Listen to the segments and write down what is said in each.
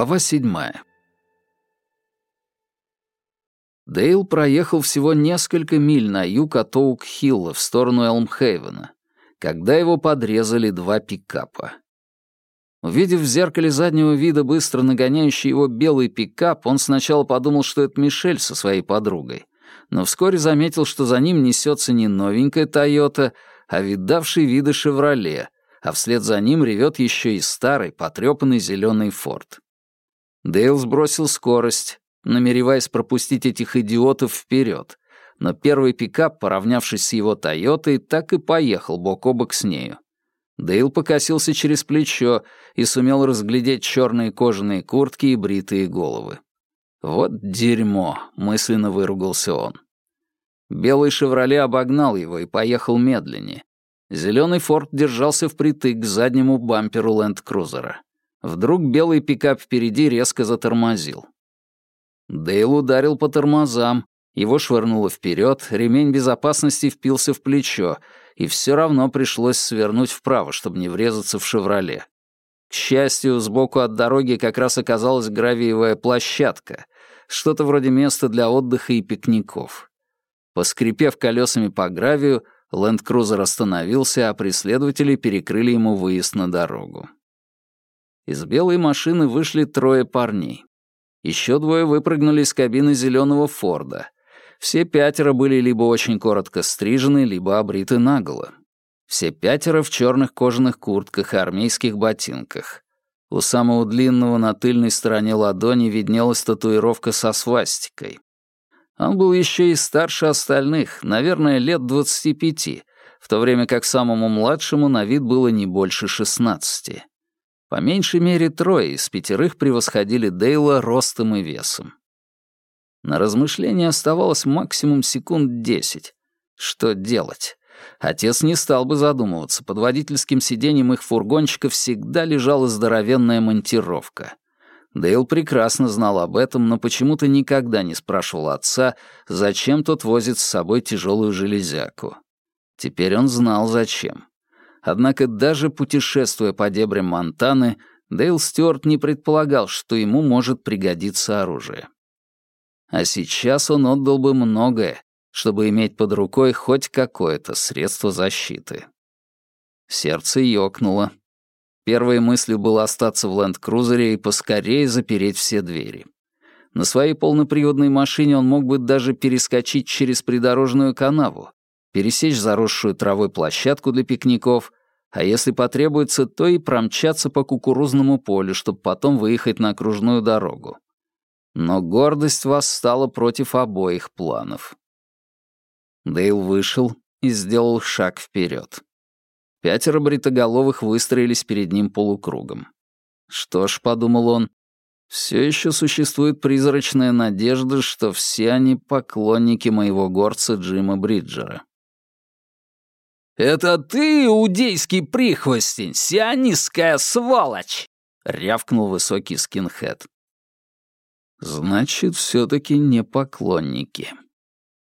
Глава седьмая. Дейл проехал всего несколько миль на юг от Оук-Хилла в сторону Элмхейвена, когда его подрезали два пикапа. Увидев в зеркале заднего вида быстро нагоняющий его белый пикап, он сначала подумал, что это Мишель со своей подругой, но вскоре заметил, что за ним несется не новенькая «Тойота», а видавший виды «Шевроле», а вслед за ним ревет еще и старый, потрепанный зеленый «Форд». Дейл сбросил скорость, намереваясь пропустить этих идиотов вперед, но первый пикап, поравнявшись с его «Тойотой», так и поехал бок о бок с нею. Дейл покосился через плечо и сумел разглядеть черные кожаные куртки и бритые головы. «Вот дерьмо», — мысленно выругался он. Белый «Шевроле» обогнал его и поехал медленнее. Зеленый «Форд» держался впритык к заднему бамперу ленд-крузера. Вдруг белый пикап впереди резко затормозил. Дейл ударил по тормозам, его швырнуло вперед, ремень безопасности впился в плечо, и все равно пришлось свернуть вправо, чтобы не врезаться в «Шевроле». К счастью, сбоку от дороги как раз оказалась гравиевая площадка, что-то вроде места для отдыха и пикников. Поскрипев колесами по гравию, ленд-крузер остановился, а преследователи перекрыли ему выезд на дорогу. Из белой машины вышли трое парней. Еще двое выпрыгнули из кабины зеленого Форда. Все пятеро были либо очень коротко стрижены, либо обриты наголо. Все пятеро в черных кожаных куртках и армейских ботинках. У самого длинного на тыльной стороне ладони виднелась татуировка со свастикой. Он был еще и старше остальных, наверное, лет двадцати пяти, в то время как самому младшему на вид было не больше шестнадцати. По меньшей мере трое из пятерых превосходили Дейла ростом и весом. На размышление оставалось максимум секунд десять. Что делать? Отец не стал бы задумываться. Под водительским сиденьем их фургончика всегда лежала здоровенная монтировка. Дейл прекрасно знал об этом, но почему-то никогда не спрашивал отца, зачем тот возит с собой тяжелую железяку. Теперь он знал, зачем. Однако даже путешествуя по дебрям Монтаны, Дейл Стюарт не предполагал, что ему может пригодиться оружие. А сейчас он отдал бы многое, чтобы иметь под рукой хоть какое-то средство защиты. Сердце ёкнуло. Первой мыслью было остаться в ленд-крузере и поскорее запереть все двери. На своей полноприводной машине он мог бы даже перескочить через придорожную канаву, пересечь заросшую травой площадку для пикников, а если потребуется, то и промчаться по кукурузному полю, чтобы потом выехать на окружную дорогу. Но гордость восстала против обоих планов. Дейл вышел и сделал шаг вперед. Пятеро бритоголовых выстроились перед ним полукругом. Что ж, подумал он, все еще существует призрачная надежда, что все они поклонники моего горца Джима Бриджера. «Это ты, иудейский прихвостень, сионистская сволочь!» — рявкнул высокий скинхед. «Значит, все-таки не поклонники».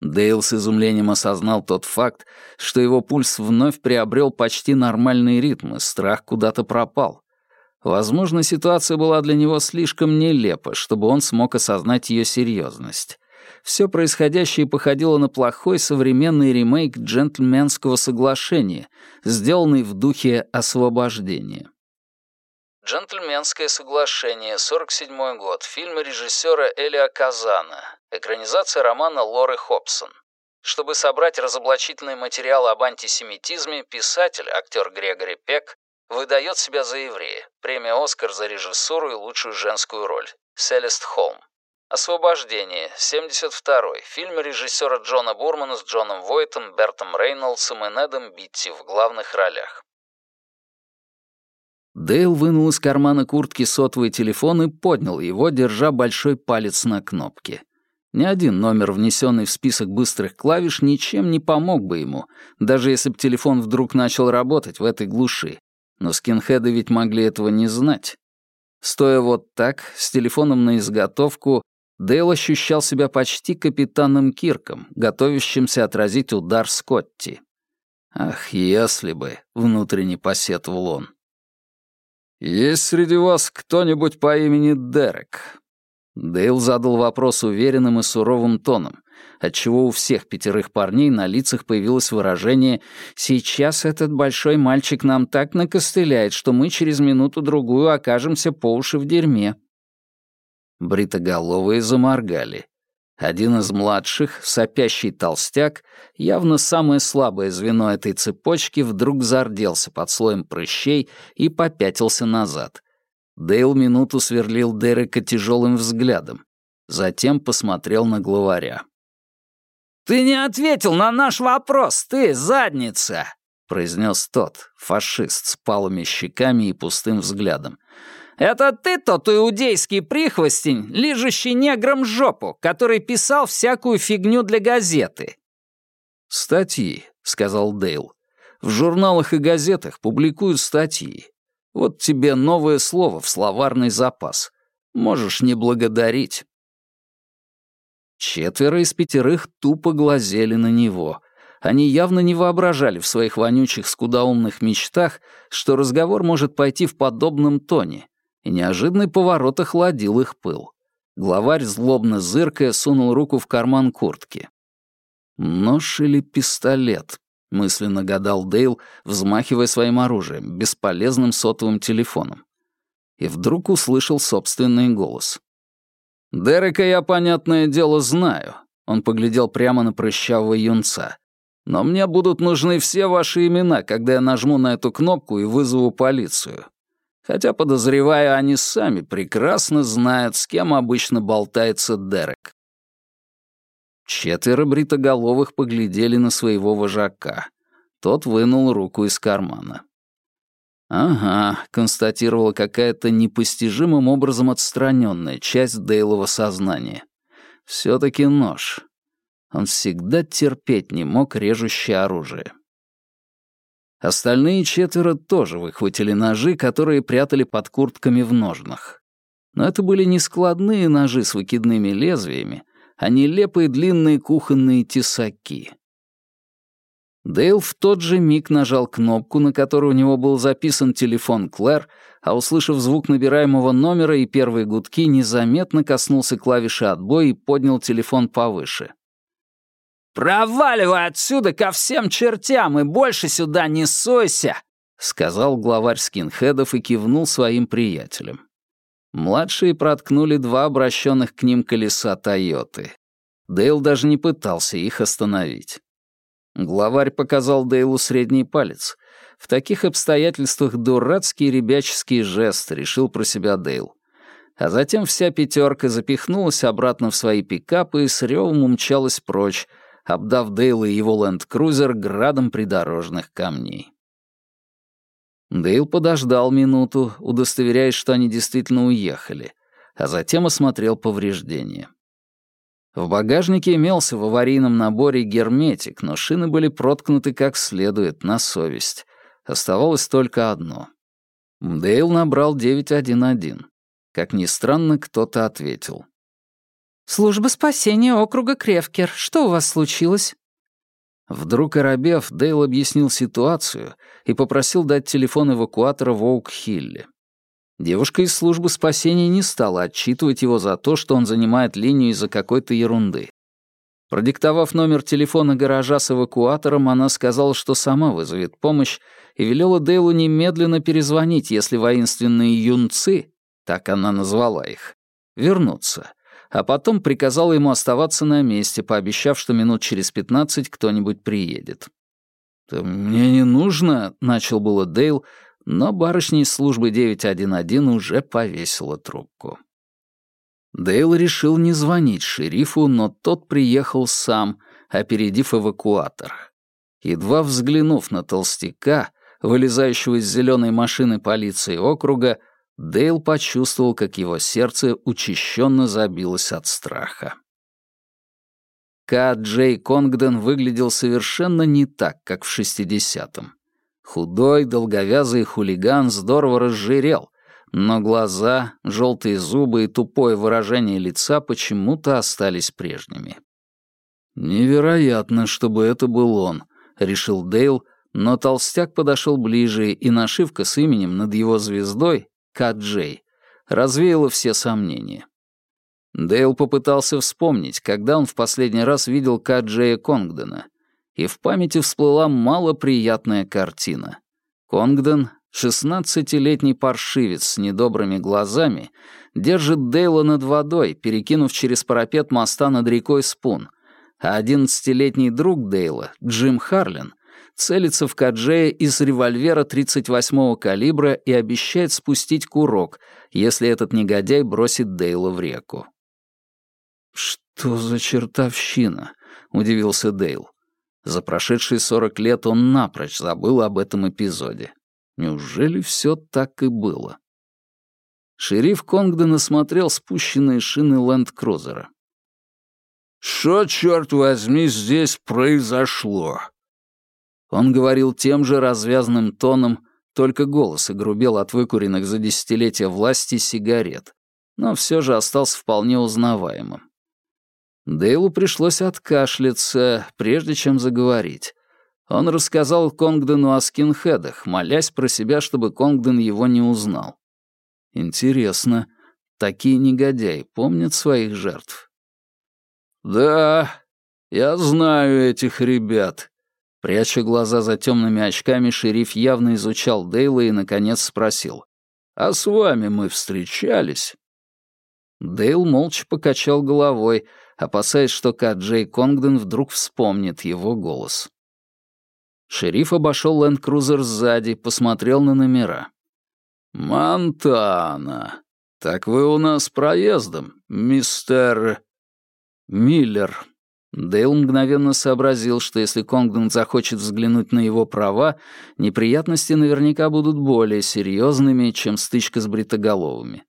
Дейл с изумлением осознал тот факт, что его пульс вновь приобрел почти нормальный ритм, и страх куда-то пропал. Возможно, ситуация была для него слишком нелепа, чтобы он смог осознать ее серьезность все происходящее походило на плохой современный ремейк «Джентльменского соглашения», сделанный в духе освобождения. «Джентльменское соглашение», 47 год, фильм режиссера Элиа Казана, экранизация романа Лоры Хобсон. Чтобы собрать разоблачительные материалы об антисемитизме, писатель, актер Грегори Пек, выдает себя за еврея. Премия «Оскар» за режиссуру и лучшую женскую роль. Селест Холм. «Освобождение», 72-й, фильм режиссера Джона Бурмана с Джоном Войтом, Бертом Рейнольдсом и Недом Битти в главных ролях. Дейл вынул из кармана куртки сотовый телефон и поднял его, держа большой палец на кнопке. Ни один номер, внесенный в список быстрых клавиш, ничем не помог бы ему, даже если бы телефон вдруг начал работать в этой глуши. Но скинхеды ведь могли этого не знать. Стоя вот так, с телефоном на изготовку, Дейл ощущал себя почти капитаном Кирком, готовящимся отразить удар Скотти. «Ах, если бы!» — внутренне посетовал он. «Есть среди вас кто-нибудь по имени Дерек?» Дейл задал вопрос уверенным и суровым тоном, отчего у всех пятерых парней на лицах появилось выражение «Сейчас этот большой мальчик нам так накостыляет, что мы через минуту-другую окажемся по уши в дерьме». Бритоголовые заморгали. Один из младших, сопящий толстяк, явно самое слабое звено этой цепочки, вдруг зарделся под слоем прыщей и попятился назад. Дейл минуту сверлил Дерека тяжелым взглядом. Затем посмотрел на главаря. «Ты не ответил на наш вопрос, ты задница!» произнес тот, фашист с палыми щеками и пустым взглядом. «Это ты тот иудейский прихвостень, лижущий неграм жопу, который писал всякую фигню для газеты?» «Статьи», — сказал Дейл. «В журналах и газетах публикуют статьи. Вот тебе новое слово в словарный запас. Можешь не благодарить». Четверо из пятерых тупо глазели на него. Они явно не воображали в своих вонючих скудоумных мечтах, что разговор может пойти в подобном тоне, и неожиданный поворот охладил их пыл. Главарь, злобно зыркая, сунул руку в карман куртки. «Нож или пистолет?» — мысленно гадал Дейл, взмахивая своим оружием, бесполезным сотовым телефоном. И вдруг услышал собственный голос. «Дерека я, понятное дело, знаю», — он поглядел прямо на прыщавого юнца. «Но мне будут нужны все ваши имена, когда я нажму на эту кнопку и вызову полицию хотя, подозревая, они сами прекрасно знают, с кем обычно болтается Дерек. Четверо бритоголовых поглядели на своего вожака. Тот вынул руку из кармана. «Ага», — констатировала какая-то непостижимым образом отстраненная часть Дейлова сознания. «Все-таки нож. Он всегда терпеть не мог режущее оружие». Остальные четверо тоже выхватили ножи, которые прятали под куртками в ножнах. Но это были не складные ножи с выкидными лезвиями, а нелепые длинные кухонные тесаки. Дейл в тот же миг нажал кнопку, на которой у него был записан телефон Клэр, а, услышав звук набираемого номера и первые гудки, незаметно коснулся клавиши отбоя и поднял телефон повыше. «Проваливай отсюда ко всем чертям и больше сюда не сойся!» — сказал главарь скинхедов и кивнул своим приятелям. Младшие проткнули два обращенных к ним колеса Тойоты. Дейл даже не пытался их остановить. Главарь показал Дейлу средний палец. В таких обстоятельствах дурацкий ребяческий жест, решил про себя Дейл. А затем вся пятерка запихнулась обратно в свои пикапы и с ревом умчалась прочь, обдав Дейла и его ленд-крузер градом придорожных камней. Дейл подождал минуту, удостоверяясь, что они действительно уехали, а затем осмотрел повреждения. В багажнике имелся в аварийном наборе герметик, но шины были проткнуты как следует, на совесть. Оставалось только одно. Дейл набрал 911. Как ни странно, кто-то ответил. «Служба спасения округа Кревкер. Что у вас случилось?» Вдруг оробев, Дейл объяснил ситуацию и попросил дать телефон эвакуатора в Оук-Хилле. Девушка из службы спасения не стала отчитывать его за то, что он занимает линию из-за какой-то ерунды. Продиктовав номер телефона гаража с эвакуатором, она сказала, что сама вызовет помощь, и велела Дейлу немедленно перезвонить, если воинственные юнцы, так она назвала их, вернутся, а потом приказала ему оставаться на месте, пообещав, что минут через пятнадцать кто-нибудь приедет. «Мне не нужно», — начал было Дейл, но барышня из службы 911 уже повесила трубку. Дейл решил не звонить шерифу, но тот приехал сам, опередив эвакуатор. Едва взглянув на толстяка, вылезающего из зеленой машины полиции округа, Дейл почувствовал, как его сердце учащенно забилось от страха. К. Джей Конгден выглядел совершенно не так, как в 60-м. Худой, долговязый хулиган здорово разжирел, но глаза, желтые зубы и тупое выражение лица почему-то остались прежними. «Невероятно, чтобы это был он», — решил Дейл, но толстяк подошел ближе, и нашивка с именем над его звездой Каджей, развеяло все сомнения. Дейл попытался вспомнить, когда он в последний раз видел Каджея Конгдена, и в памяти всплыла малоприятная картина. Конгден, шестнадцатилетний паршивец с недобрыми глазами, держит Дейла над водой, перекинув через парапет моста над рекой Спун, а одиннадцатилетний друг Дейла, Джим Харлин, целится в Каджея из револьвера 38-го калибра и обещает спустить курок, если этот негодяй бросит Дейла в реку. «Что за чертовщина?» — удивился Дейл. За прошедшие сорок лет он напрочь забыл об этом эпизоде. Неужели все так и было? Шериф Конгден осмотрел спущенные шины ленд-крузера. «Что, черт возьми, здесь произошло?» Он говорил тем же развязным тоном, только голос огрубел от выкуренных за десятилетия власти сигарет, но все же остался вполне узнаваемым. Дейлу пришлось откашляться, прежде чем заговорить. Он рассказал Конгдену о скинхедах, молясь про себя, чтобы Конгден его не узнал. Интересно, такие негодяи помнят своих жертв? «Да, я знаю этих ребят», Пряча глаза за темными очками, шериф явно изучал Дейла и, наконец, спросил. «А с вами мы встречались?» Дейл молча покачал головой, опасаясь, что Каджей Конгден вдруг вспомнит его голос. Шериф обошел ленд-крузер сзади, посмотрел на номера. «Монтана. Так вы у нас проездом, мистер...» «Миллер». Дейл мгновенно сообразил, что если Конгден захочет взглянуть на его права, неприятности наверняка будут более серьезными, чем стычка с бритоголовыми.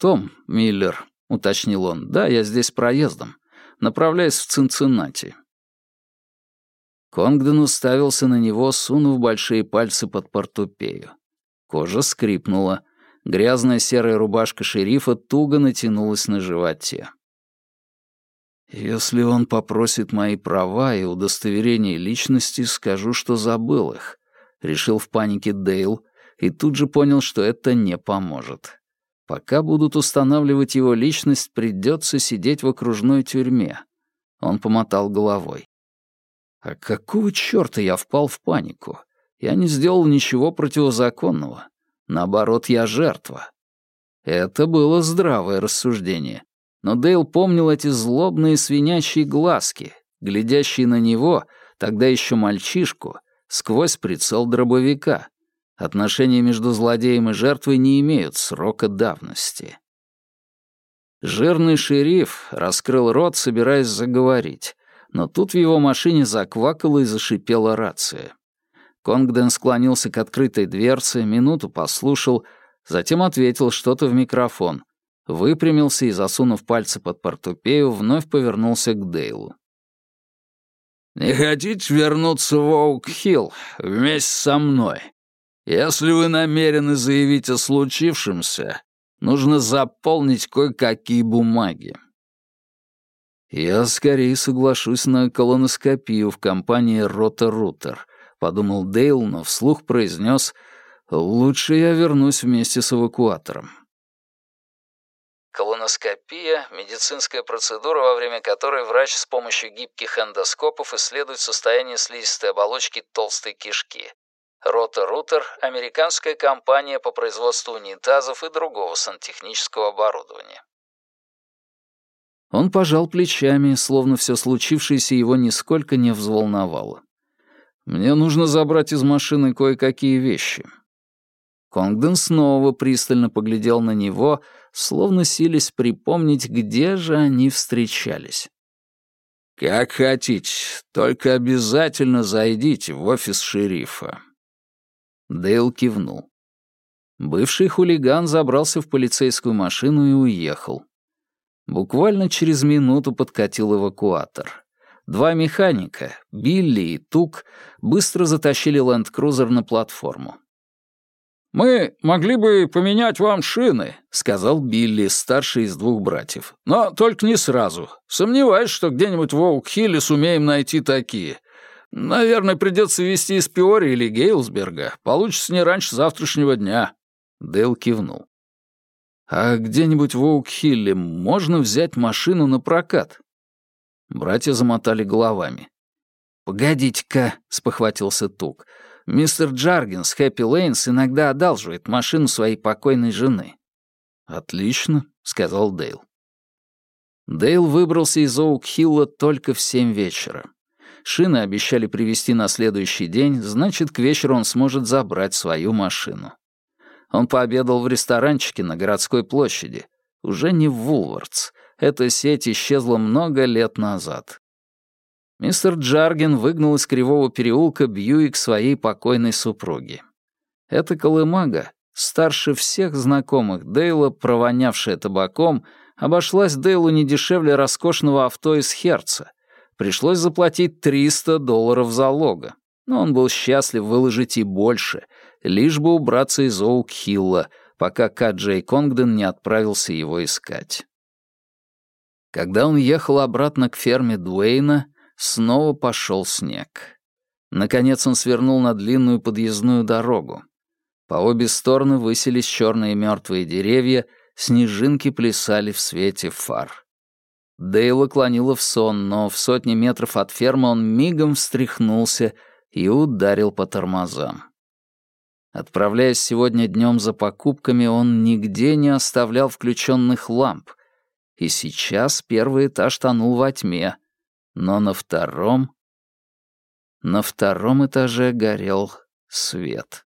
«Том, Миллер», — уточнил он, — «да, я здесь проездом направляясь в Цинциннати. Конгден уставился на него, сунув большие пальцы под портупею. Кожа скрипнула. Грязная серая рубашка шерифа туго натянулась на животе. «Если он попросит мои права и удостоверение личности, скажу, что забыл их», — решил в панике Дейл и тут же понял, что это не поможет. Пока будут устанавливать его личность, придется сидеть в окружной тюрьме. Он помотал головой. А какого черта я впал в панику? Я не сделал ничего противозаконного. Наоборот, я жертва. Это было здравое рассуждение. Но Дейл помнил эти злобные свинячьи глазки, глядящие на него, тогда еще мальчишку, сквозь прицел дробовика. Отношения между злодеем и жертвой не имеют срока давности. Жирный шериф раскрыл рот, собираясь заговорить, но тут в его машине заквакала и зашипела рация. Конгден склонился к открытой дверце, минуту послушал, затем ответил что-то в микрофон, выпрямился и, засунув пальцы под портупею, вновь повернулся к Дейлу. «Не хотите вернуться в Оук-Хилл вместе со мной?» Если вы намерены заявить о случившемся, нужно заполнить кое-какие бумаги. «Я скорее соглашусь на колоноскопию в компании «Рота-Рутер», — подумал Дейл, но вслух произнес «Лучше я вернусь вместе с эвакуатором». Колоноскопия — медицинская процедура, во время которой врач с помощью гибких эндоскопов исследует состояние слизистой оболочки толстой кишки. Рота-Рутер — американская компания по производству унитазов и другого сантехнического оборудования. Он пожал плечами, словно все случившееся его нисколько не взволновало. «Мне нужно забрать из машины кое-какие вещи». Конгден снова пристально поглядел на него, словно сились припомнить, где же они встречались. «Как хотите, только обязательно зайдите в офис шерифа», Дейл кивнул. Бывший хулиган забрался в полицейскую машину и уехал. Буквально через минуту подкатил эвакуатор. Два механика, Билли и Тук, быстро затащили ленд-крузер на платформу. «Мы могли бы поменять вам шины», — сказал Билли, старший из двух братьев. «Но только не сразу. Сомневаюсь, что где-нибудь в Оук-Хилле сумеем найти такие. Наверное, придется везти из Пиори или Гейлсберга. Получится не раньше завтрашнего дня». Дэл кивнул. «А где-нибудь в Оук-Хилле можно взять машину на прокат?» Братья замотали головами. «Погодите-ка», — спохватился Тук. «Мистер Джаргин с Хэппи Лейнс иногда одалживает машину своей покойной жены». «Отлично», — сказал Дейл. Дейл выбрался из Оук-Хилла только в семь вечера. Шины обещали привезти на следующий день, значит, к вечеру он сможет забрать свою машину. Он пообедал в ресторанчике на городской площади. Уже не в Вулвардс. Эта сеть исчезла много лет назад. Мистер Джарген выгнал из Кривого переулка Бьюик своей покойной супруги. Эта колымага, старше всех знакомых Дейла, провонявшая табаком, обошлась Дейлу не дешевле роскошного авто из Херца. Пришлось заплатить 300 долларов залога. Но он был счастлив выложить и больше, лишь бы убраться из Оук-Хилла, пока Каджей Конгден не отправился его искать. Когда он ехал обратно к ферме Дуэйна, снова пошел снег. Наконец он свернул на длинную подъездную дорогу. По обе стороны высились черные мертвые деревья, снежинки плясали в свете фар. Дейла клонила в сон, но в сотни метров от фермы он мигом встряхнулся и ударил по тормозам. Отправляясь сегодня днем за покупками, он нигде не оставлял включенных ламп, и сейчас первый этаж тонул во тьме, но на втором... На втором этаже горел свет.